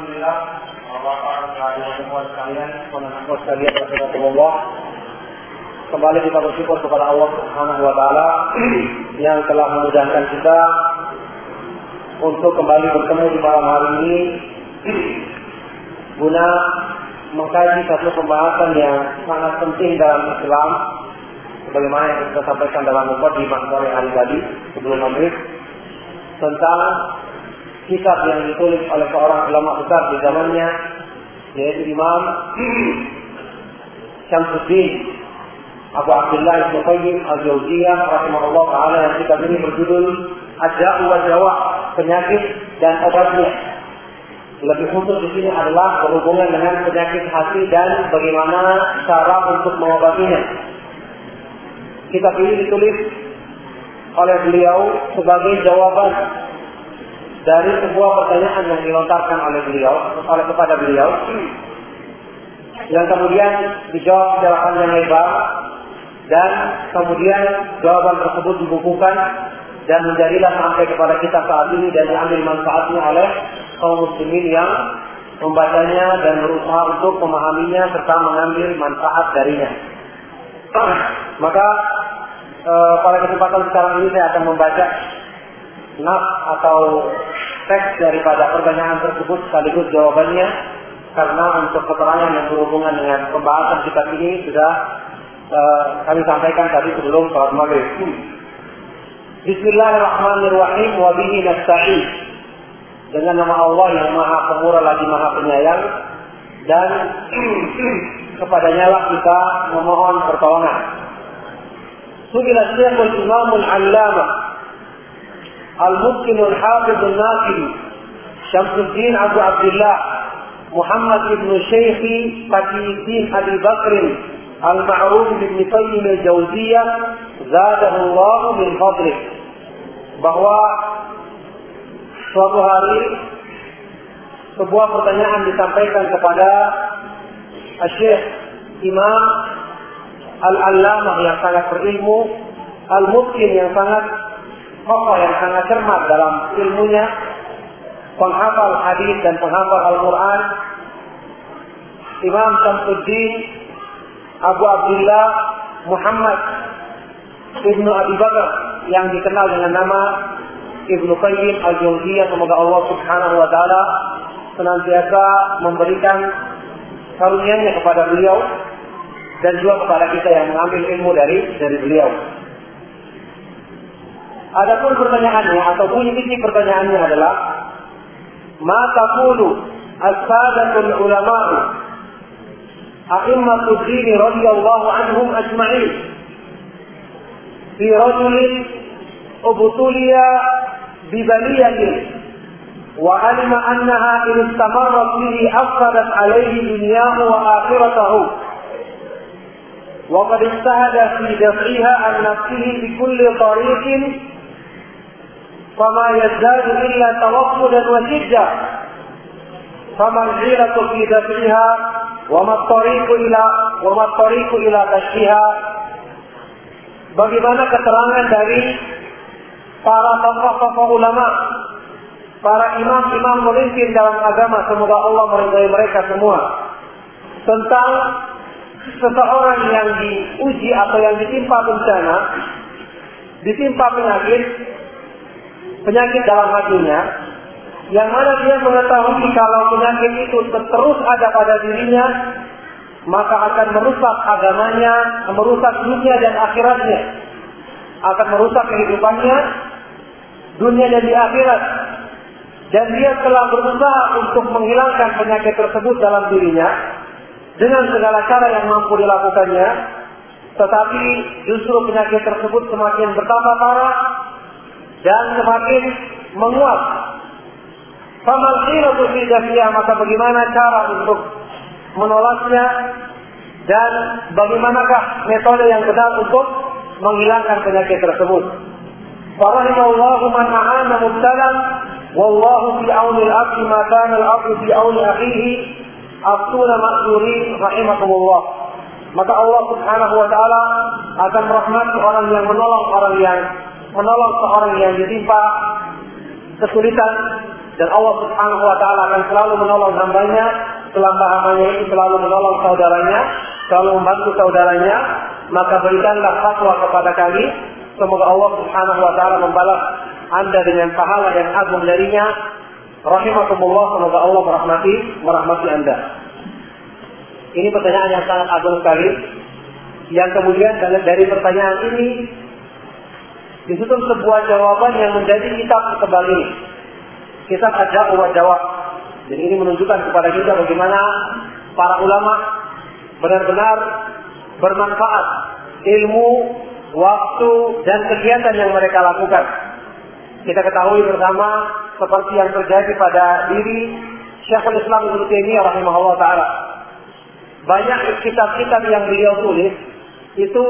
Alhamdulillah sekalian, sekalian Kembali kita bersyukur kepada Allah Subhanahu wa taala yang telah memudahkan kita untuk kembali bertemu di malam hari ini. Guna mengkaji satu pembahasan yang sangat penting dalam Islam sebagaimana yang kita sampaikan dalam di sore hari tadi sebelum maghrib tentang kitab yang ditulis oleh seorang ulama besar di zamannya yaitu Imam Syamsuddin Abu Abdullah Ibn Qayyim Al-Jauziyah rahimahullah taala yang kitab ini berjudul Aja'u wa Jawa penyakit dan obatnya. Lebih khusus di sini adalah berhubungan dengan penyakit hati dan bagaimana cara untuk mengobatinya. Kitab ini ditulis oleh beliau sebagai jawaban dari sebuah pertanyaan yang dilontarkan oleh beliau, oleh kepada beliau, yang kemudian dijawab secara panjang lebar, dan kemudian jawaban tersebut dibukukan dan menjadilah sampai kepada kita saat ini dan diambil manfaatnya oleh kaum muslimin yang membacanya dan berusaha untuk memahaminya serta mengambil manfaat darinya. Maka e, pada kesempatan sekarang ini saya akan membaca nas atau teks daripada pertanyaan tersebut sekaligus jawabannya karena untuk keterangan yang berhubungan dengan pembahasan kitab ini sudah uh, kami sampaikan tadi sebelum sholat maghrib. Bismillahirrahmanirrahim wa bihi nasta'in. Dengan nama Allah yang Maha Pemurah lagi Maha Penyayang dan kepadanya lah kita memohon pertolongan. Subilah Syekhul Imamul Allamah المتقن الحافظ الناصري شمس الدين أبو عبد الله محمد بن شيخ فتي الدين أبي بكر المعروف بن قيم الجوزية زاده الله من فضله bahwa suatu hari sebuah pertanyaan disampaikan kepada Syekh Imam Al-Allamah yang sangat berilmu, Al-Mutkin yang sangat tokoh yang sangat cermat dalam ilmunya, penghafal hadis dan penghafal Al-Quran, Imam Samsuddin Abu Abdullah Muhammad Ibnu Abi Bakar yang dikenal dengan nama Ibnu Qayyim Al-Jauziyah semoga Allah Subhanahu wa taala senantiasa memberikan karunia-Nya kepada beliau dan juga kepada kita yang mengambil ilmu dari dari beliau. Adapun pertanyaannya atau bunyi isi pertanyaannya adalah Ma taqulu as-sadatul ulama'u a'immatud din radhiyallahu anhum ajma'in fi rajulin ubtuliya bibaliyatin wa alima annaha in istamarrat bihi afsadat alayhi dunyahu wa akhiratahu وقد اجتهد في دفعها عن نفسه بكل طريق فما يزداد إلا توقدا وشدة فما الحيلة في دفعها وما الطريق إلى وما الطريق إلى كشفها Bagaimana keterangan dari para tokoh-tokoh ulama, para imam-imam pemimpin dalam agama, semoga Allah meridai mereka semua, tentang seseorang yang diuji atau yang ditimpa bencana, ditimpa penyakit, penyakit dalam hatinya, yang mana dia mengetahui kalau penyakit itu terus ada pada dirinya, maka akan merusak agamanya, merusak dunia dan akhiratnya, akan merusak kehidupannya, dunia dan di akhirat. Dan dia telah berusaha untuk menghilangkan penyakit tersebut dalam dirinya dengan segala cara yang mampu dilakukannya, tetapi justru penyakit tersebut semakin bertambah parah dan semakin menguat. Famal khilatu fi maka bagaimana cara untuk menolaknya dan bagaimanakah metode yang benar untuk menghilangkan penyakit tersebut. Farahimallahu man a'ana mubtalan wallahu fi auni al-abdi ma kana al-abdu fi auni akhihi aftuna ma'zuri rahimakumullah. Maka Allah Subhanahu wa taala akan merahmati orang yang menolong orang yang menolong seorang yang ditimpa kesulitan Dan Allah Subhanahu wa taala akan selalu menolong hambanya selama hambanya itu selalu menolong saudaranya, selalu membantu saudaranya, maka berikanlah fatwa kepada kami. Semoga Allah Subhanahu wa taala membalas Anda dengan pahala yang agung darinya. Rahimakumullah, semoga Allah merahmati merahmati Anda. Ini pertanyaan yang sangat agung sekali. Yang kemudian dari pertanyaan ini disusun sebuah jawaban yang menjadi kitab kebal ini. Kitab ada wa jawab. Dan ini menunjukkan kepada kita bagaimana para ulama benar-benar bermanfaat ilmu, waktu, dan kegiatan yang mereka lakukan. Kita ketahui bersama seperti yang terjadi pada diri Syekhul Islam Ibnu Taimiyah rahimahullah taala. Banyak kitab-kitab yang beliau tulis itu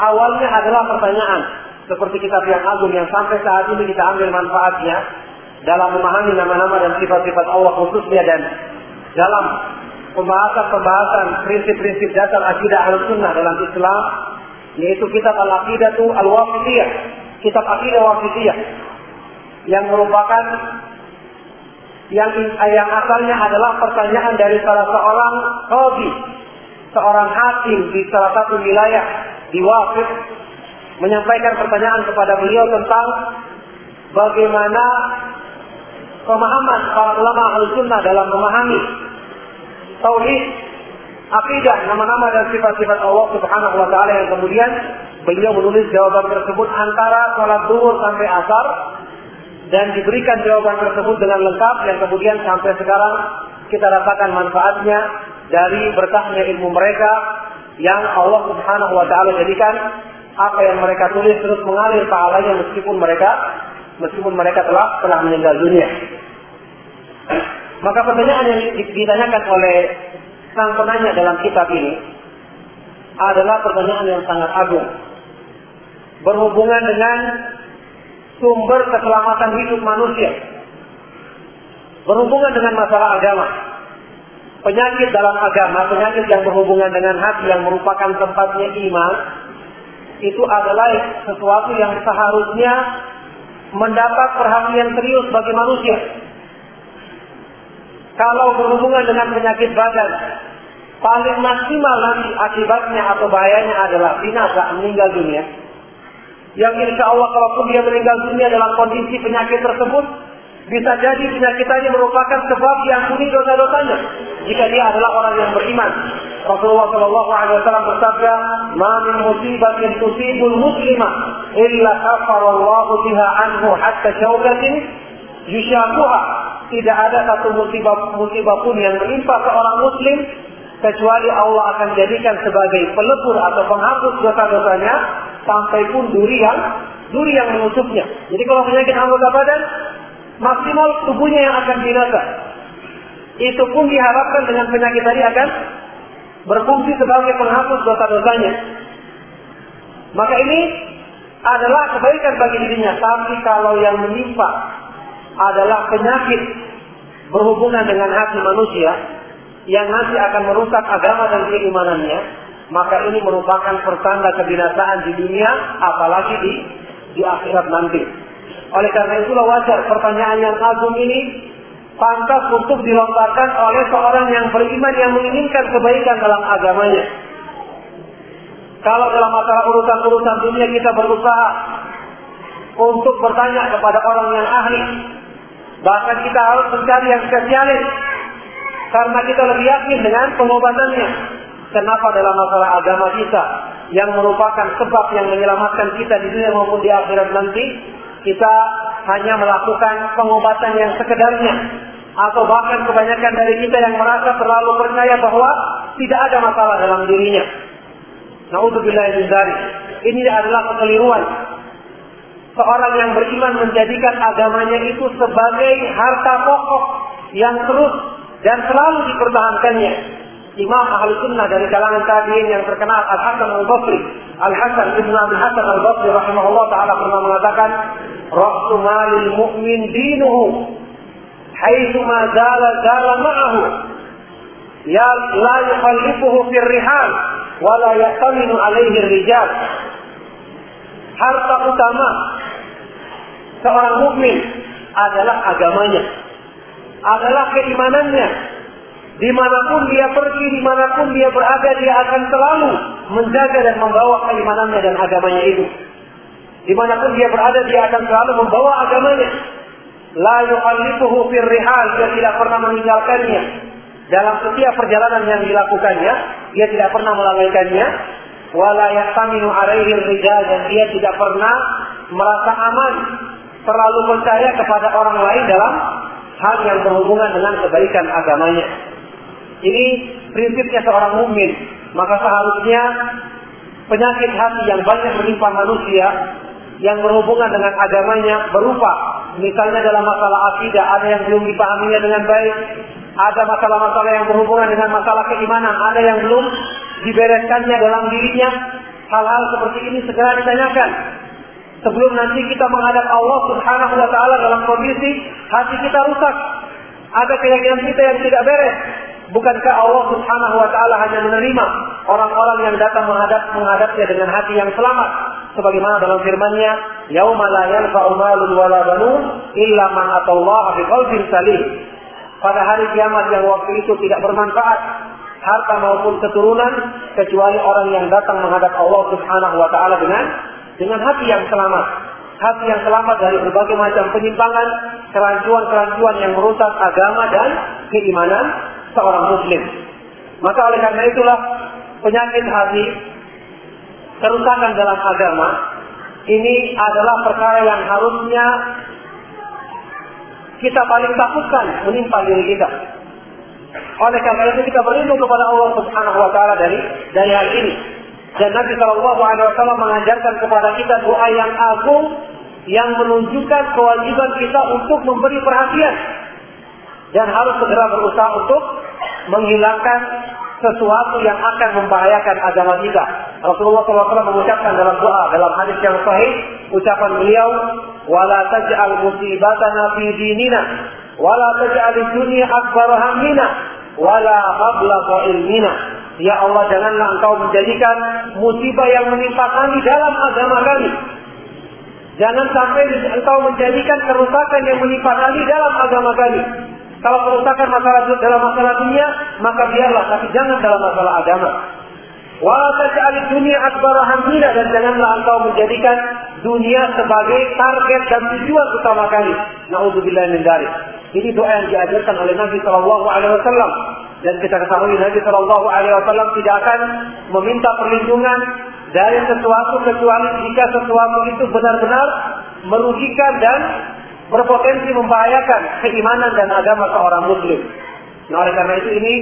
awalnya adalah pertanyaan seperti kitab yang agung yang sampai saat ini kita ambil manfaatnya dalam memahami nama-nama dan sifat-sifat Allah khususnya dan dalam pembahasan-pembahasan prinsip-prinsip dasar akidah al-sunnah dalam Islam yaitu kitab al-aqidatu al-wafidiyah kitab akidah wafidiyah yang merupakan yang yang asalnya adalah pertanyaan dari salah seorang hobi seorang hakim di salah satu wilayah di Wafid menyampaikan pertanyaan kepada beliau tentang bagaimana pemahaman para ulama al-sunnah dalam memahami tauhid, akidah, nama-nama dan sifat-sifat Allah Subhanahu wa taala yang kemudian beliau menulis jawaban tersebut antara sholat duhur sampai asar dan diberikan jawaban tersebut dengan lengkap yang kemudian sampai sekarang kita rasakan manfaatnya dari berkahnya ilmu mereka yang Allah Subhanahu wa taala jadikan apa yang mereka tulis terus mengalir pahalanya meskipun mereka meskipun mereka telah telah meninggal dunia. Maka pertanyaan yang ditanyakan oleh sang penanya dalam kitab ini adalah pertanyaan yang sangat agung. Berhubungan dengan sumber keselamatan hidup manusia. Berhubungan dengan masalah agama. Penyakit dalam agama, penyakit yang berhubungan dengan hati yang merupakan tempatnya iman, itu adalah sesuatu yang seharusnya mendapat perhatian serius bagi manusia. Kalau berhubungan dengan penyakit badan, paling maksimal nanti akibatnya atau bahayanya adalah binasa meninggal dunia. Yang insya Allah kalaupun dia meninggal dunia dalam kondisi penyakit tersebut, bisa jadi penyakit tadi merupakan sebab yang kuning dosa-dosanya. Jika dia adalah orang yang beriman. Rasulullah Shallallahu Alaihi Wasallam bersabda, "Ma min musibatin tusibul muslimah illa kafarallahu biha anhu hatta syaukatin yusyakuha." Tidak ada satu musibah musibah pun yang menimpa seorang muslim kecuali Allah akan jadikan sebagai pelebur atau penghapus dosa-dosanya sampai pun duri yang duri yang menusuknya. Jadi kalau penyakit anggota badan maksimal tubuhnya yang akan binasa. Itu pun diharapkan dengan penyakit tadi akan berfungsi sebagai penghapus dosa-dosanya. Maka ini adalah kebaikan bagi dirinya. Tapi kalau yang menimpa adalah penyakit berhubungan dengan hati manusia yang nanti akan merusak agama dan keimanannya, maka ini merupakan pertanda kebinasaan di dunia, apalagi di di akhirat nanti. Oleh karena itulah wajar pertanyaan yang agung ini pantas untuk dilontarkan oleh seorang yang beriman yang menginginkan kebaikan dalam agamanya. Kalau dalam masalah urusan-urusan dunia kita berusaha untuk bertanya kepada orang yang ahli, bahkan kita harus mencari yang spesialis karena kita lebih yakin dengan pengobatannya. Kenapa dalam masalah agama kita yang merupakan sebab yang menyelamatkan kita di dunia maupun di akhirat nanti, kita hanya melakukan pengobatan yang sekedarnya atau bahkan kebanyakan dari kita yang merasa terlalu percaya bahwa tidak ada masalah dalam dirinya. Naudzubillah dari ini adalah kekeliruan. Seorang yang beriman menjadikan agamanya itu sebagai harta pokok yang terus dan selalu dipertahankannya. Imam Ahli Sunnah dari kalangan tabi'in yang terkenal Al Hasan Al Basri, Al Hasan Ibn Abi Hasan Al Basri rahimahullah taala pernah mengatakan, "Ra'su malil mu'min dinuhu, haitsu ma zala zala ma'ahu." Ya la yukhallifuhu fir rihal wa la ya'taminu alaihi rijal. Harta utama seorang mukmin adalah agamanya adalah keimanannya. Di mana pun dia pergi, di mana pun dia berada, dia akan selalu menjaga dan membawa keimanannya dan agamanya itu. Di mana pun dia berada, dia akan selalu membawa agamanya. La yukallifuhu fir rihal, dia tidak pernah meninggalkannya. Dalam setiap perjalanan yang dilakukannya, dia tidak pernah melalaikannya. Wala yahtaminu alaihi rijal, dan dia tidak pernah merasa aman, terlalu percaya kepada orang lain dalam hal yang berhubungan dengan kebaikan agamanya. Ini prinsipnya seorang mukmin. Maka seharusnya penyakit hati yang banyak menimpa manusia yang berhubungan dengan agamanya berupa misalnya dalam masalah akidah ada yang belum dipahaminya dengan baik, ada masalah-masalah yang berhubungan dengan masalah keimanan, ada yang belum dibereskannya dalam dirinya. Hal-hal seperti ini segera ditanyakan. Sebelum nanti kita menghadap Allah Subhanahu wa taala dalam kondisi hati kita rusak. Ada keyakinan kita yang tidak beres. Bukankah Allah Subhanahu wa taala hanya menerima orang-orang yang datang menghadap menghadapnya dengan hati yang selamat? Sebagaimana dalam firman-Nya, "Yauma la yanfa'u malun banun illa man atallaha biqalbin salim." Pada hari kiamat yang waktu itu tidak bermanfaat harta maupun keturunan kecuali orang yang datang menghadap Allah Subhanahu wa taala dengan dengan hati yang selamat. Hati yang selamat dari berbagai macam penyimpangan, kerancuan-kerancuan yang merusak agama dan keimanan seorang muslim. Maka oleh karena itulah penyakit hati, kerusakan dalam agama, ini adalah perkara yang harusnya kita paling takutkan menimpa diri kita. Oleh karena itu kita berlindung kepada Allah Subhanahu wa taala dari dari hal ini. Dan Nabi Shallallahu Alaihi Wasallam mengajarkan kepada kita doa yang agung yang menunjukkan kewajiban kita untuk memberi perhatian dan harus segera berusaha untuk menghilangkan sesuatu yang akan membahayakan agama kita. Rasulullah SAW mengucapkan dalam doa dalam hadis yang sahih ucapan beliau wala taj'al musibatana fi dinina wala taj'al dunya akbar hammina wala mablagha ilmina Ya Allah janganlah engkau menjadikan musibah yang menimpa kami dalam agama kami. Jangan sampai engkau menjadikan kerusakan yang menimpa kami dalam agama kami. Kalau kerusakan masalah dalam masalah dunia, maka biarlah, tapi jangan dalam masalah agama. Wa taj'al dunia akbar hamdina dan janganlah engkau menjadikan dunia sebagai target dan tujuan utama kami. Nauzubillah min dzalik. Ini doa yang diajarkan oleh Nabi Shallallahu Alaihi Wasallam dan kita ketahui Nabi Shallallahu Alaihi Wasallam tidak akan meminta perlindungan dari sesuatu kecuali jika sesuatu itu benar-benar merugikan dan berpotensi membahayakan keimanan dan agama seorang muslim. Nah, oleh karena itu ini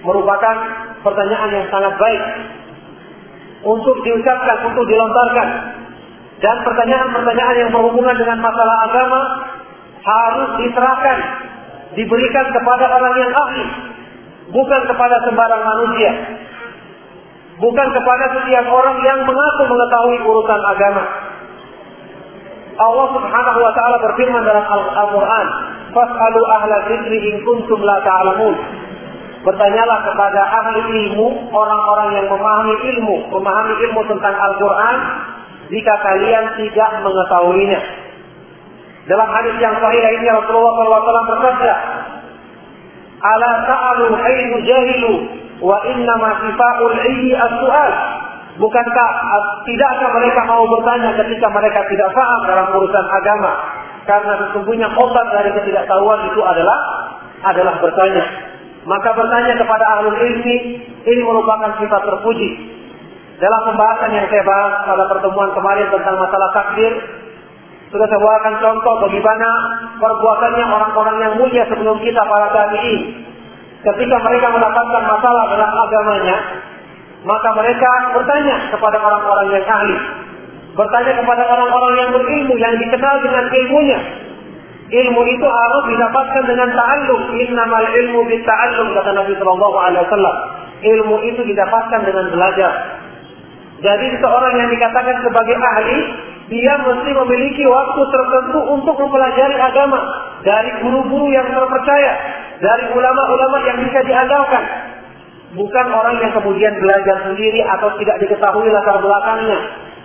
merupakan pertanyaan yang sangat baik untuk diucapkan, untuk dilontarkan. Dan pertanyaan-pertanyaan yang berhubungan dengan masalah agama harus diserahkan, diberikan kepada orang yang ahli, bukan kepada sembarang manusia. Bukan kepada setiap orang yang mengaku mengetahui urusan agama. Allah Subhanahu wa taala berfirman dalam Al-Qur'an, "Fas'alu ahla dzikri in kuntum la ta'lamun." Bertanyalah kepada ahli ilmu, orang-orang yang memahami ilmu, memahami ilmu tentang Al-Qur'an jika kalian tidak mengetahuinya. Dalam hadis yang sahih lainnya Rasulullah SAW bersabda, "Ala ta'alu hayyu jahilu wa inna ma sifa'ul ilmi as-su'al." Bukankah tidakkah mereka mau bertanya ketika mereka tidak paham dalam urusan agama? Karena sesungguhnya obat dari ketidaktahuan itu adalah adalah bertanya. Maka bertanya kepada ahli ilmi ini merupakan sifat terpuji. Dalam pembahasan yang saya bahas pada pertemuan kemarin tentang masalah takdir, sudah saya bawakan contoh bagaimana perbuatannya orang-orang yang mulia sebelum kita para tabi'in. Ketika mereka mendapatkan masalah dalam agamanya, maka mereka bertanya kepada orang-orang yang ahli. Bertanya kepada orang-orang yang berilmu, yang dikenal dengan ilmunya. Ilmu itu harus didapatkan dengan ta'allum. Innamal ilmu bitta'allum, kata Nabi Sallallahu Alaihi Wasallam. Ilmu itu didapatkan dengan belajar. Jadi seorang yang dikatakan sebagai ahli, dia mesti memiliki waktu tertentu untuk mempelajari agama dari guru-guru yang terpercaya, dari ulama-ulama yang bisa diandalkan, bukan orang yang kemudian belajar sendiri atau tidak diketahui latar belakangnya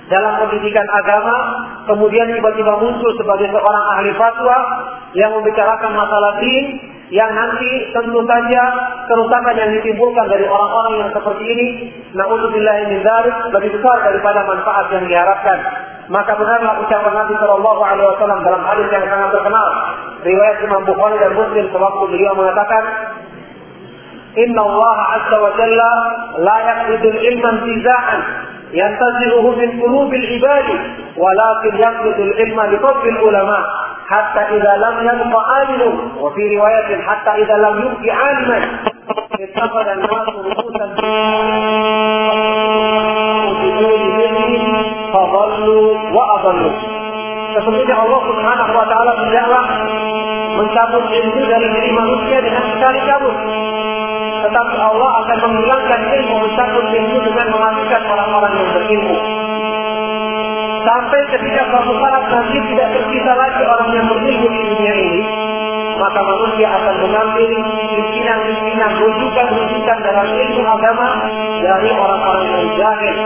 dalam pendidikan agama, kemudian tiba-tiba muncul sebagai seorang ahli fatwa yang membicarakan masalah din, yang nanti tentu saja kerusakan yang ditimbulkan dari orang-orang yang seperti ini, naudzubillah min dzalik lebih besar daripada manfaat yang diharapkan. Maka benarlah ucapan Nabi Shallallahu Alaihi Wasallam dalam hadis yang sangat terkenal, riwayat Imam Bukhari dan Muslim sewaktu beliau mengatakan, إن الله عز وجل لا يأخذ العلم انتزاعا ينتزعه من قلوب العباد ولكن يأخذ العلم لفضل العلماء حتى إذا لم يبق عالم وفي رواية حتى إذا لم يبق عالما اتخذ الناس رؤوسا فضلوا وأضلوا Sesungguhnya Allah Subhanahu wa taala berdakwah من ilmu dari diri manusia dengan sekali cabut. Tetapi Allah akan menghilangkan ilmu, mencabut ilmu dengan mematikan orang-orang yang berilmu. Sampai ketika suatu saat nanti tidak tersisa lagi orang yang berilmu di dunia ini, maka manusia akan mengambil pimpinan-pimpinan rujukan-rujukan dalam ilmu agama dari orang-orang yang jahil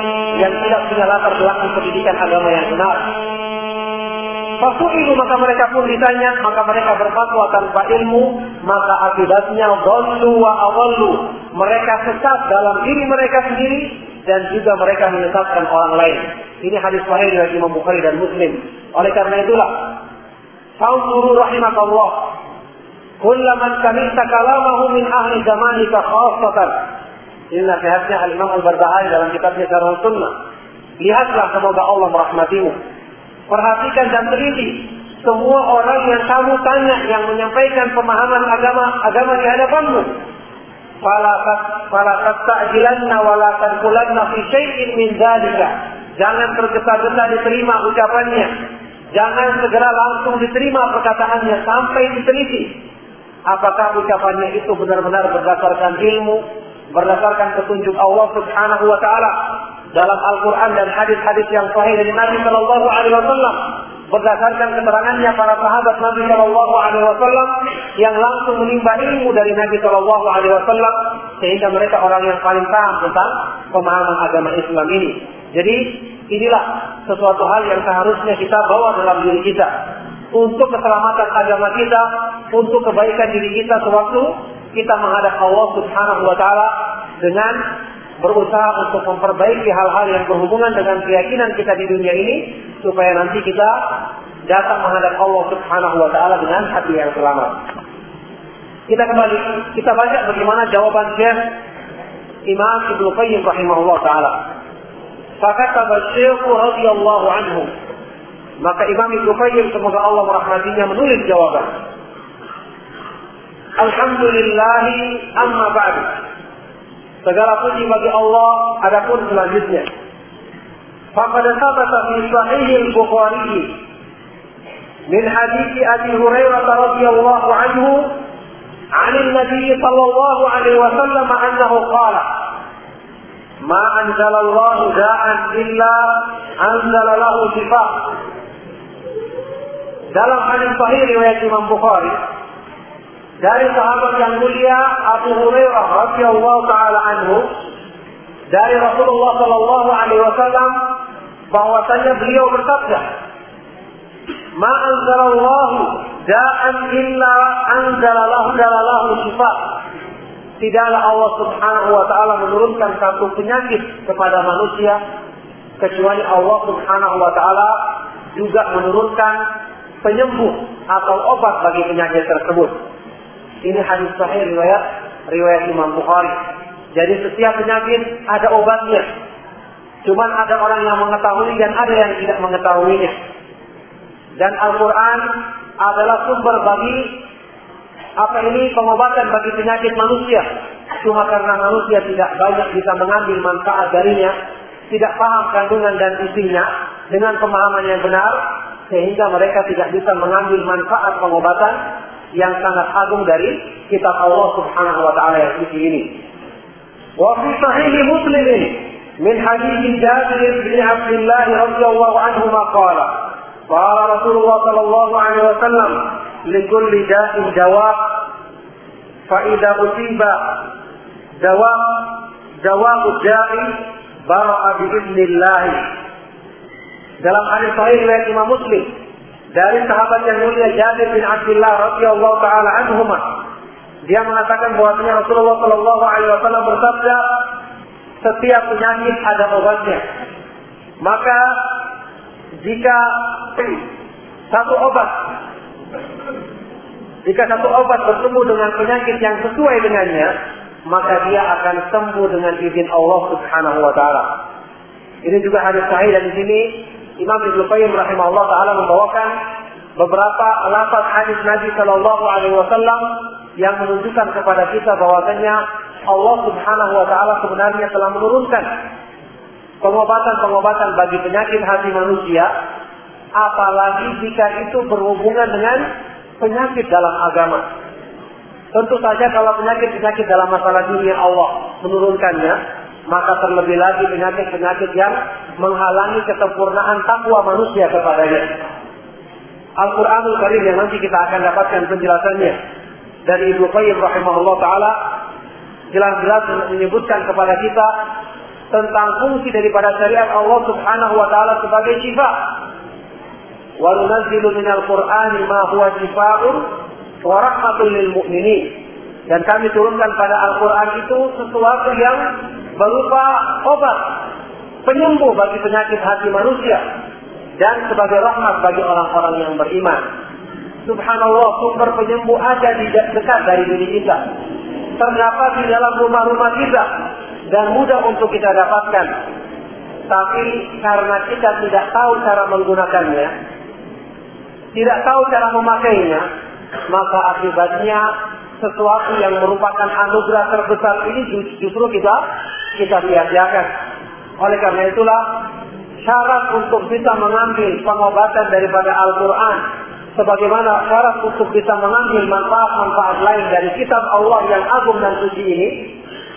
yang tidak punya latar belakang pendidikan agama yang benar. Fasu'ilu maka mereka pun ditanya, maka mereka berfatwa tanpa ilmu, maka akibatnya dhallu wa awallu. Mereka sesat dalam diri mereka sendiri dan juga mereka menyesatkan orang lain. Ini hadis sahih dari Imam Bukhari dan Muslim. Oleh karena itulah, Fanzuru rahimakallah. Kullaman kamilta kalamahu min ahli zamanika khasatan. Ini nasihatnya Al-Imam Al-Barbahari dalam kitabnya Syarah Sunnah. Lihatlah semoga Allah merahmatimu. Perhatikan dan teliti semua orang yang kamu tanya yang menyampaikan pemahaman agama agama di hadapanmu. Dzalika. Jangan tergesa-gesa diterima ucapannya. Jangan segera langsung diterima perkataannya sampai diteliti. Apakah ucapannya itu benar-benar berdasarkan ilmu, berdasarkan petunjuk Allah Subhanahu wa taala dalam Al-Qur'an dan hadis-hadis yang sahih dari Nabi Shallallahu alaihi wasallam berdasarkan keterangannya para sahabat Nabi Shallallahu Alaihi Wasallam yang langsung menimba ilmu dari Nabi Shallallahu Alaihi Wasallam sehingga mereka orang yang paling paham tentang pemahaman agama Islam ini. Jadi inilah sesuatu hal yang seharusnya kita bawa dalam diri kita untuk keselamatan agama kita, untuk kebaikan diri kita sewaktu kita menghadap Allah Subhanahu wa taala dengan berusaha untuk memperbaiki hal-hal yang berhubungan dengan keyakinan kita di dunia ini supaya nanti kita datang menghadap Allah Subhanahu wa taala dengan hati yang selamat. Kita kembali kita baca bagaimana jawaban Syekh Imam Ibnu Qayyim rahimahullah taala. Fakata Syekh radhiyallahu anhu. Maka Imam Ibnu Qayyim semoga Allah merahmatinya menulis jawaban. Alhamdulillah amma ba'du. Segala puji bagi Allah adapun selanjutnya. Faqad thabata fi sahih al-Bukhari min hadits Abi Hurairah radhiyallahu anhu عن النبي صلى الله عليه وسلم أنه قال ما أنزل الله داء إلا أنزل له شفاء dalam hadis sahih riwayat Imam Bukhari dari sahabat yang mulia Abu Hurairah radhiyallahu taala anhu dari Rasulullah Shallallahu alaihi wasallam bahwasanya beliau bersabda Ma anzalallahu da'an illa anzalallahu dalalahu shifa Tidaklah Allah subhanahu wa ta'ala menurunkan satu penyakit kepada manusia kecuali Allah subhanahu wa ta'ala juga menurunkan penyembuh atau obat bagi penyakit tersebut. Ini hadis sahih riwayat riwayat Imam Bukhari. Jadi setiap penyakit ada obatnya. Cuman ada orang yang mengetahui dan ada yang tidak mengetahuinya. Dan Al-Quran adalah sumber bagi apa ini pengobatan bagi penyakit manusia. Cuma karena manusia tidak banyak bisa mengambil manfaat darinya, tidak paham kandungan dan isinya dengan pemahaman yang benar, sehingga mereka tidak bisa mengambil manfaat pengobatan yang sangat agung dari kitab Allah Subhanahu wa taala yang suci ini. Wa fi sahih Muslim min hadis Jabir bin Abdullah radhiyallahu anhu qala qala Rasulullah sallallahu alaihi wasallam likulli da'in dawa fa idza utiba dawa dawa da'i bara'a bi idznillah dalam hadis sahih riwayat Imam Muslim dari sahabat yang mulia Jabir bin Abdullah radhiyallahu taala anhuma Dia mengatakan bahwasanya Rasulullah Shallallahu Alaihi Wasallam bersabda, setiap penyakit ada obatnya. Maka jika satu obat jika satu obat bertemu dengan penyakit yang sesuai dengannya, maka dia akan sembuh dengan izin Allah Subhanahu wa taala. Ini juga hadis sahih dan di sini Imam Ibnu Qayyim rahimahullah taala membawakan beberapa lafaz hadis Nabi Shallallahu alaihi wasallam yang menunjukkan kepada kita bahwasanya Allah Subhanahu wa taala sebenarnya telah menurunkan pengobatan-pengobatan bagi penyakit hati manusia apalagi jika itu berhubungan dengan penyakit dalam agama. Tentu saja kalau penyakit-penyakit dalam masalah dunia Allah menurunkannya, maka terlebih lagi penyakit-penyakit yang menghalangi kesempurnaan takwa manusia kepadanya. Al-Quranul Karim yang nanti kita akan dapatkan penjelasannya dari Ibnu Qayyim rahimahullah taala jelas-jelas menyebutkan kepada kita tentang fungsi daripada syariat Allah Subhanahu wa taala sebagai syifa. Wa nunazzilu minal Qur'ani ma huwa shifaa'un wa rahmatul lil mu'minin. Dan kami turunkan pada Al-Quran itu sesuatu yang berupa obat penyembuh bagi penyakit hati manusia dan sebagai rahmat bagi orang-orang yang beriman. Subhanallah, sumber penyembuh ada di dekat dari diri kita. Terdapat di dalam rumah-rumah kita dan mudah untuk kita dapatkan. Tapi karena kita tidak tahu cara menggunakannya, tidak tahu cara memakainya, maka akibatnya sesuatu yang merupakan anugerah terbesar ini justru kita kita sia-siakan. Oleh karena itulah syarat untuk bisa mengambil pengobatan daripada Al-Quran sebagaimana syarat untuk bisa mengambil manfaat-manfaat lain dari kitab Allah yang agung dan suci ini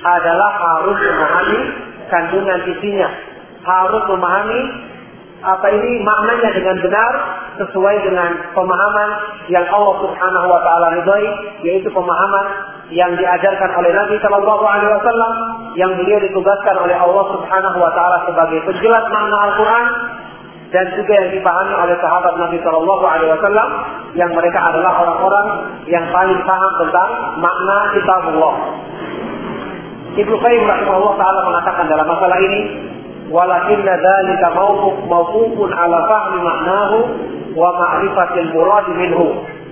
adalah harus memahami kandungan isinya harus memahami apa ini maknanya dengan benar sesuai dengan pemahaman yang Allah Subhanahu wa taala ridhai yaitu pemahaman yang diajarkan oleh Nabi Shallallahu alaihi wasallam yang beliau ditugaskan oleh Allah Subhanahu wa taala sebagai penjelas makna Al-Qur'an dan juga yang dipahami oleh sahabat Nabi Shallallahu alaihi wasallam yang mereka adalah orang-orang yang paling paham tentang makna kitabullah. Ibnu Qayyim rahimahullah taala mengatakan dalam masalah ini walakinna dzalika mawquf mawqufun ala fahmi maknahu wa ma'rifatil murad minhu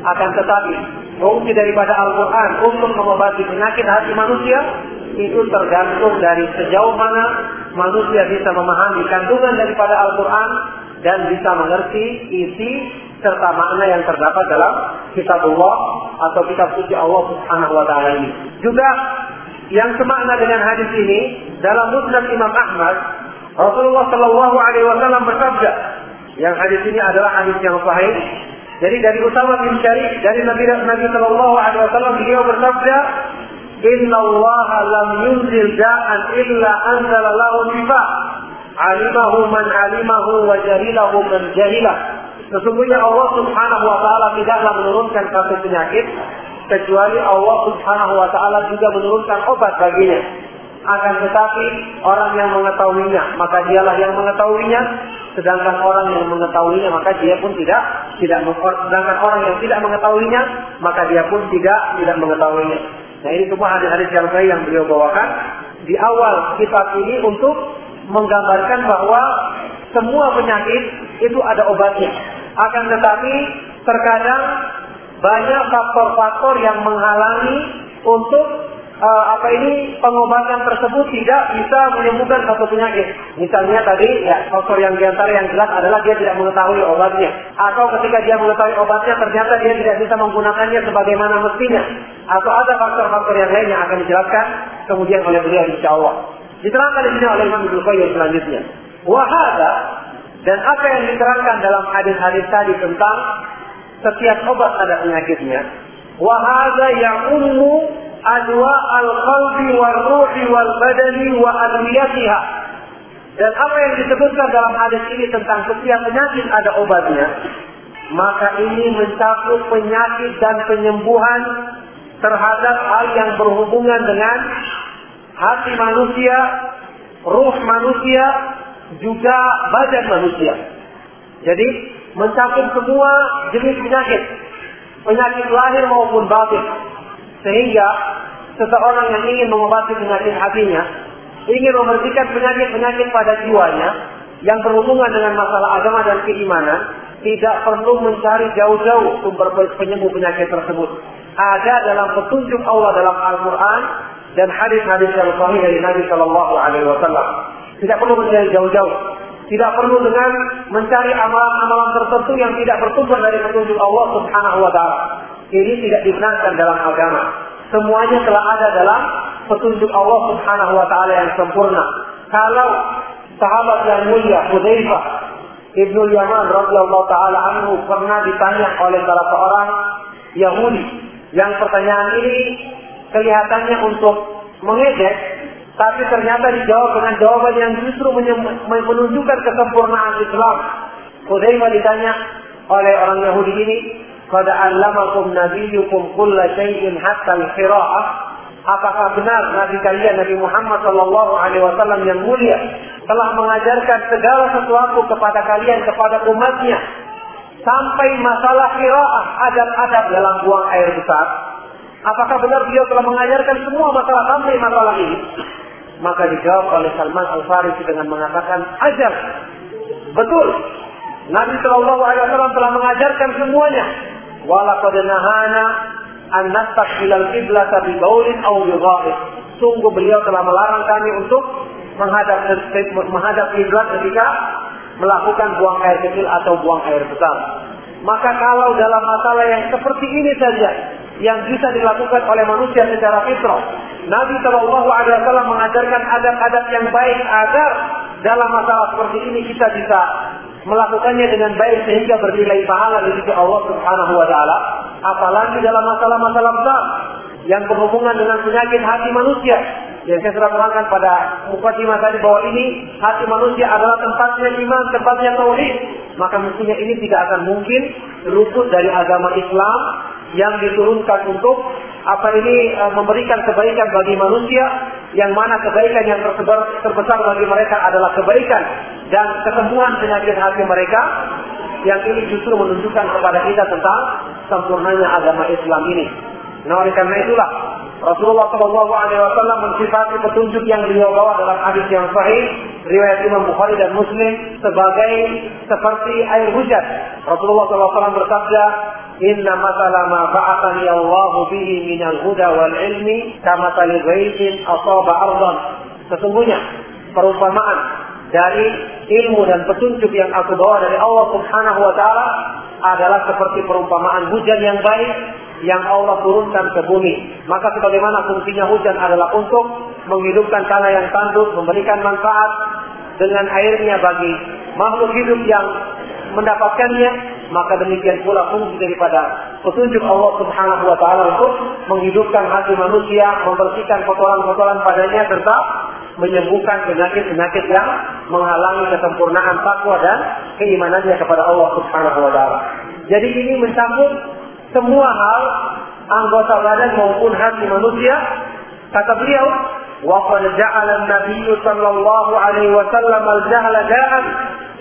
akan tetapi fungsi daripada Al-Quran untuk mengobati penyakit hati manusia itu tergantung dari sejauh mana manusia bisa memahami kandungan daripada Al-Quran dan bisa mengerti isi serta makna yang terdapat dalam kitab Allah atau kitab suci Allah Subhanahu wa taala ini. Juga yang semakna dengan hadis ini dalam Musnad Imam Ahmad Rasulullah Shallallahu alaihi wasallam bersabda yang hadis ini adalah hadis yang sahih jadi dari Usama bin Syarif dari Nabi Nabi Shallallahu Alaihi Wasallam beliau bersabda, Inna Allah lam yunzil da'an illa anzala lahu. Alimahu man alimahu wa jahilahu man jahilah. Sesungguhnya Allah Subhanahu wa taala tidaklah menurunkan satu penyakit kecuali Allah Subhanahu wa taala juga menurunkan obat baginya. Akan tetapi orang yang mengetahuinya, maka dialah yang mengetahuinya sedangkan orang yang mengetahuinya maka dia pun tidak tidak sedangkan orang yang tidak mengetahuinya maka dia pun tidak tidak mengetahuinya. Nah ini semua hadis-hadis yang saya yang beliau bawakan di awal kitab ini untuk menggambarkan bahwa semua penyakit itu ada obatnya. Akan tetapi terkadang banyak faktor-faktor yang menghalangi untuk uh, apa ini pengobatan tersebut tidak bisa menyembuhkan satu penyakit. Misalnya tadi ya faktor yang di antara yang jelas adalah dia tidak mengetahui obatnya. Atau ketika dia mengetahui obatnya ternyata dia tidak bisa menggunakannya sebagaimana mestinya. Atau ada faktor-faktor yang lain yang akan dijelaskan kemudian oleh beliau insya Allah. Diterangkan di sini oleh Imam Ibnu Qayyim selanjutnya. Wahada dan apa yang diterangkan dalam hadis-hadis tadi tentang setiap obat ada penyakitnya. Wahada yang umum adwa al-qalbi wal ruhi wal badani wa adwiyatiha. Dan apa yang disebutkan dalam hadis ini tentang setiap penyakit ada obatnya, maka ini mencakup penyakit dan penyembuhan terhadap hal yang berhubungan dengan hati manusia, ruh manusia, juga badan manusia. Jadi mencakup semua jenis penyakit, penyakit lahir maupun batin Sehingga seseorang yang ingin mengobati penyakit hatinya, ingin membersihkan penyakit-penyakit pada jiwanya yang berhubungan dengan masalah agama dan keimanan, tidak perlu mencari jauh-jauh sumber penyembuh penyakit tersebut. Ada dalam petunjuk Allah dalam Al-Quran dan hadis-hadis yang sahih dari Nabi Shallallahu Alaihi Wasallam. Tidak perlu mencari jauh-jauh. Tidak perlu dengan mencari amalan-amalan tertentu yang tidak bersumber dari petunjuk Allah Subhanahu Wa Taala. Ini tidak dibenarkan dalam agama. Semuanya telah ada dalam petunjuk Allah Subhanahu Wa Taala yang sempurna. Kalau sahabat yang mulia Hudzaifah Ibnu Yaman radhiyallahu taala anhu pernah ditanya oleh salah seorang Yahudi yang pertanyaan ini kelihatannya untuk mengejek tapi ternyata dijawab dengan jawaban yang justru menunjukkan kesempurnaan Islam. Hudzaifah ditanya oleh orang Yahudi ini, "Qad 'allamakum nabiyyukum kulla syai'in hatta al-qira'ah?" Apakah benar Nabi kalian Nabi Muhammad Shallallahu Alaihi Wasallam yang mulia telah mengajarkan segala sesuatu kepada kalian kepada umatnya sampai masalah kiraah adab-adab dalam buang air besar? Apakah benar beliau telah mengajarkan semua masalah sampai masalah ini? Maka dijawab oleh Salman Al Farisi dengan mengatakan ajar. Betul. Nabi Shallallahu Alaihi Wasallam telah mengajarkan semuanya. Walaqad nahana an nastaqbilal qiblat bi baulin aw Sungguh beliau telah melarang kami untuk menghadap menghadap kiblat ketika melakukan buang air kecil atau buang air besar. Maka kalau dalam masalah yang seperti ini saja yang bisa dilakukan oleh manusia secara fitrah, Nabi Shallallahu Alaihi Wasallam mengajarkan adab-adab yang baik agar dalam masalah seperti ini kita bisa melakukannya dengan baik sehingga bernilai pahala di sisi Allah Subhanahu wa taala, apalagi dalam masalah-masalah besar yang berhubungan dengan penyakit hati manusia. Yang saya sudah terangkan pada mukadimah tadi bahwa ini hati manusia adalah tempatnya iman, tempatnya tauhid. Maka mestinya ini tidak akan mungkin luput dari agama Islam yang diturunkan untuk apa ini e, memberikan kebaikan bagi manusia yang mana kebaikan yang tersebar, terbesar bagi mereka adalah kebaikan dan kesembuhan penyakit hati mereka yang ini justru menunjukkan kepada kita tentang sempurnanya agama Islam ini. Nah oleh karena itulah Rasulullah Shallallahu Alaihi Wasallam mensifati petunjuk yang beliau bawa dalam hadis yang sahih riwayat Imam Bukhari dan Muslim sebagai seperti air hujan. Rasulullah SAW bersabda, Inna masalah ma ba'athani Allahu bihi minal huda wal ilmi kama tali ghaitin asaba ardan. Sesungguhnya perumpamaan dari ilmu dan petunjuk yang aku bawa dari Allah Subhanahu wa taala adalah seperti perumpamaan hujan yang baik yang Allah turunkan ke bumi. Maka sebagaimana fungsinya hujan adalah untuk menghidupkan tanah yang tandus, memberikan manfaat dengan airnya bagi makhluk hidup yang mendapatkannya, maka demikian pula fungsi daripada petunjuk Allah Subhanahu wa taala untuk menghidupkan hati manusia, membersihkan kotoran-kotoran padanya serta menyembuhkan penyakit-penyakit yang menghalangi kesempurnaan takwa dan keimanannya kepada Allah Subhanahu wa taala. Jadi ini mencakup semua hal anggota badan maupun hati manusia. Kata beliau, وقد جعل النبي صلى الله عليه وسلم الجهل داء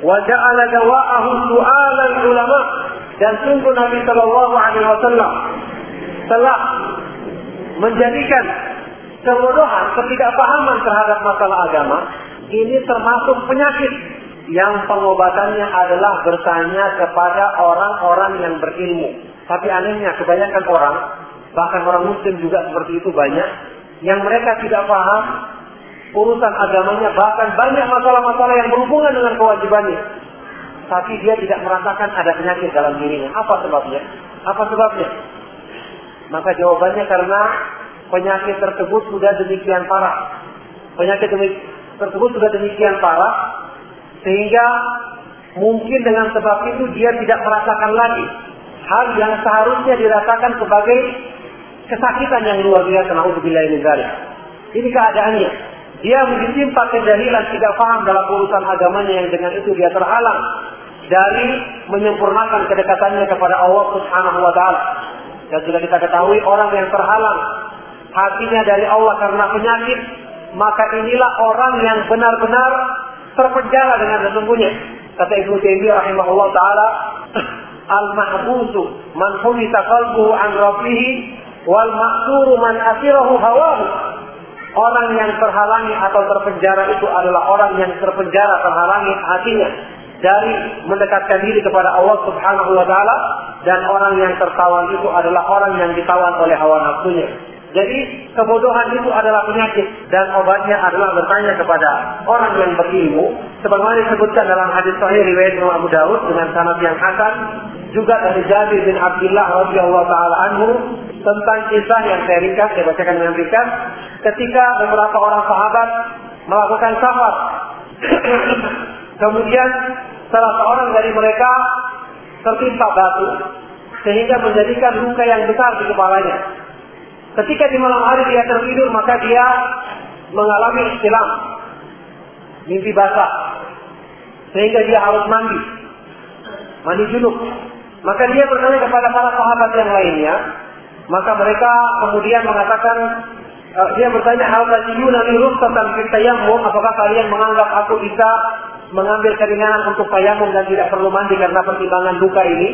وجعل دواءه سؤال العلماء dan sungguh Nabi Shallallahu Alaihi Wasallam telah menjadikan kebodohan, ketidakpahaman terhadap masalah agama ini termasuk penyakit yang pengobatannya adalah bertanya kepada orang-orang yang berilmu. Tapi anehnya kebanyakan orang, bahkan orang muslim juga seperti itu banyak, yang mereka tidak paham urusan agamanya, bahkan banyak masalah-masalah yang berhubungan dengan kewajibannya. Tapi dia tidak merasakan ada penyakit dalam dirinya. Apa sebabnya? Apa sebabnya? Maka jawabannya karena penyakit tersebut sudah demikian parah. Penyakit tersebut sudah demikian parah sehingga mungkin dengan sebab itu dia tidak merasakan lagi hal yang seharusnya dirasakan sebagai kesakitan yang luar biasa. Nauzubillah min dzalik. Ini keadaannya. Dia ditimpa kejahilan, tidak paham dalam urusan agamanya yang dengan itu dia terhalang dari menyempurnakan kedekatannya kepada Allah Subhanahu wa taala. Dan sudah kita ketahui orang yang terhalang hatinya dari Allah karena penyakit, maka inilah orang yang benar-benar terpenjara dengan sesungguhnya. Kata Ibnu Taimiyah rahimahullah taala, al-mahbusu man humita qalbuhu an rabbih Wal maksuru man asirahu hawahu. Orang yang terhalangi atau terpenjara itu adalah orang yang terpenjara terhalangi hatinya dari mendekatkan diri kepada Allah Subhanahu wa taala dan orang yang tertawan itu adalah orang yang ditawan oleh hawa nafsunya. Jadi kebodohan itu adalah penyakit dan obatnya adalah bertanya kepada orang yang berilmu. Sebagaimana disebutkan dalam hadis sahih riwayat Imam Abu Dawud dengan sanad yang hasan juga dari Jabir bin Abdullah radhiyallahu taala anhu tentang kisah yang saya ringkas saya bacakan dengan ringkas ketika beberapa orang sahabat melakukan safar kemudian salah seorang dari mereka tertimpa batu sehingga menjadikan luka yang besar di kepalanya Ketika di malam hari dia tertidur, maka dia mengalami istilah mimpi basah. Sehingga dia harus mandi. Mandi junub. Maka dia bertanya kepada para sahabat yang lainnya. Maka mereka kemudian mengatakan, uh, dia bertanya, hal tajiyuna li rukhsatan fi tayammum, apakah kalian menganggap aku bisa mengambil keringanan untuk tayamum dan tidak perlu mandi karena pertimbangan duka ini?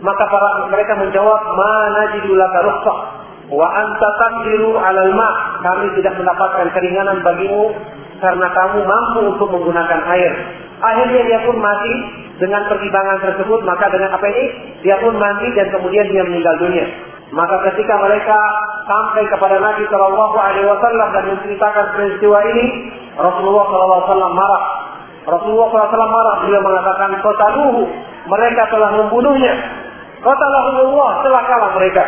Maka para mereka menjawab, mana jidulaka rukhsah Wa anta taqdiru 'alal ma. Kami tidak mendapatkan keringanan bagimu karena kamu mampu untuk menggunakan air. Akhirnya dia pun mati dengan pertimbangan tersebut, maka dengan apa ini? Dia pun mati dan kemudian dia meninggal dunia. Maka ketika mereka sampai kepada Nabi Shallallahu Alaihi Wasallam dan menceritakan peristiwa ini, Rasulullah Shallallahu Alaihi Wasallam marah. Rasulullah SAW marah. Beliau mengatakan, Kotaluhu. Mereka telah membunuhnya. Kotalahullah. Celakalah mereka.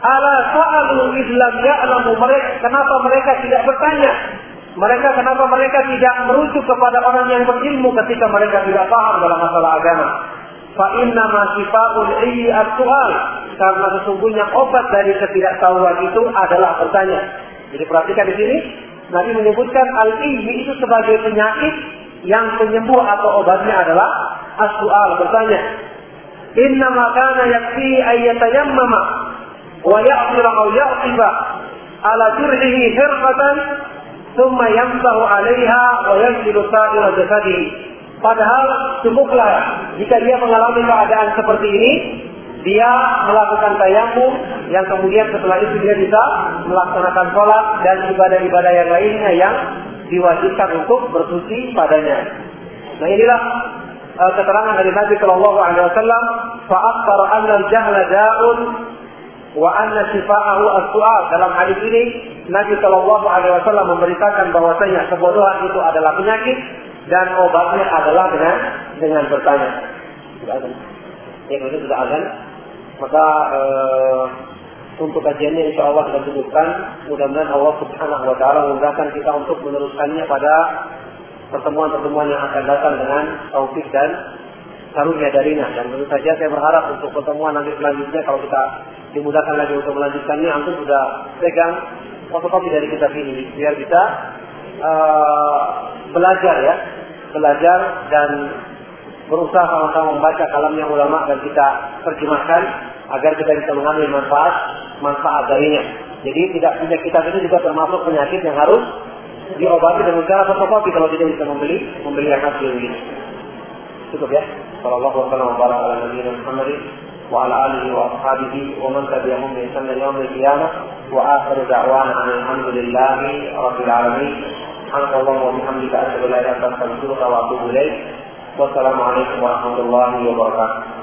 Ala sa'alu idlam ya'lamu mereka kenapa mereka tidak bertanya? Mereka kenapa mereka tidak merujuk kepada orang yang berilmu ketika mereka tidak paham dalam masalah agama? Fa inna ma sifaul as-su'al. Karena sesungguhnya obat dari ketidaktahuan itu adalah bertanya. Jadi perhatikan di sini, Nabi menyebutkan al-iyyi itu sebagai penyakit yang penyembuh atau obatnya adalah as-su'al bertanya. Inna makana yakfi ayyatayammama wa ya'fira aw ya'tiba ala jirhihi hirfatan thumma yamsahu 'alaiha wa yanzilu sa'ira jasadihi. Padahal cukuplah jika dia mengalami keadaan seperti ini, dia melakukan tayamum yang kemudian setelah itu dia bisa melaksanakan sholat dan ibadah-ibadah yang lainnya yang diwajibkan untuk bersuci padanya. Nah inilah uh, keterangan dari Nabi Shallallahu Alaihi Wasallam. Fa'akbar anna al-jahla da'un wa anna shifa'ahu as-su'al. Dalam hadis ini Nabi Shallallahu alaihi wasallam memberitakan bahwasanya kebodohan itu adalah penyakit dan obatnya adalah dengan dengan bertanya. Sudah azan. Ya, ini sudah azan. Maka eh, untuk kajiannya insya Allah kita tunjukkan. Mudah-mudahan Allah Subhanahu Wa Taala memudahkan kita untuk meneruskannya pada pertemuan-pertemuan yang akan datang dengan taufik dan karunia darinya. Dan tentu saja saya berharap untuk pertemuan nanti selanjutnya kalau kita dimudahkan lagi untuk melanjutkannya, antum sudah pegang fotokopi dari kitab ini biar kita uh, belajar ya, belajar dan berusaha sama-sama membaca kalamnya ulama dan kita terjemahkan agar kita bisa mengambil manfaat manfaat darinya. Jadi tidak punya kita itu juga termasuk penyakit yang harus diobati dengan cara fotokopi kalau tidak bisa membeli membeli yang asli ini. Cukup ya. Sallallahu alaihi wa ala nabiyina Waalaikumsalam wa ala alihi wa ashabihi wa man tabi'ahum bi ihsan ila Waalaikumsalam qiyamah wa akhiru da'wana alhamdulillahi rabbil alamin. Subhanallahi wa bihamdihi asyhadu an la ilaha illa anta astaghfiruka. Wassalamualaikum warahmatullahi wabarakatuh.